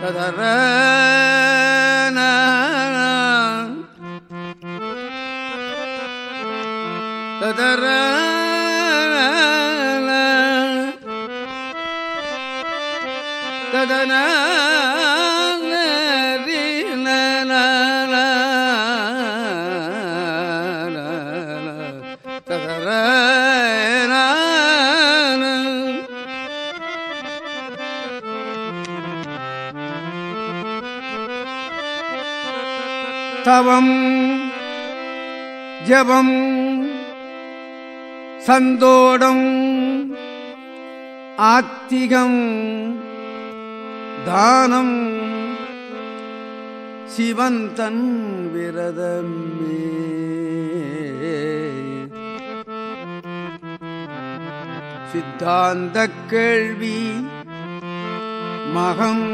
ததர ததர ததன தவம் ஜபம் சந்தோடம் ஆத்திகம் தானம் சிவந்தன் விரதமே சித்தாந்த கேள்வி மகம்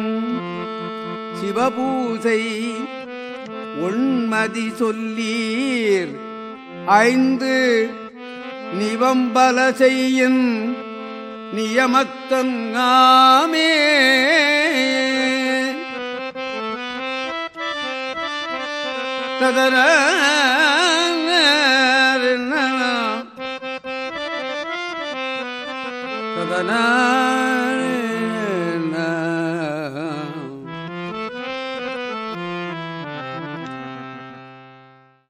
சிவபூசை உண்மதி சொல்லீர். ஐந்து நிவம்பல செய்யின் நியமத்தங்காமே ததர ததன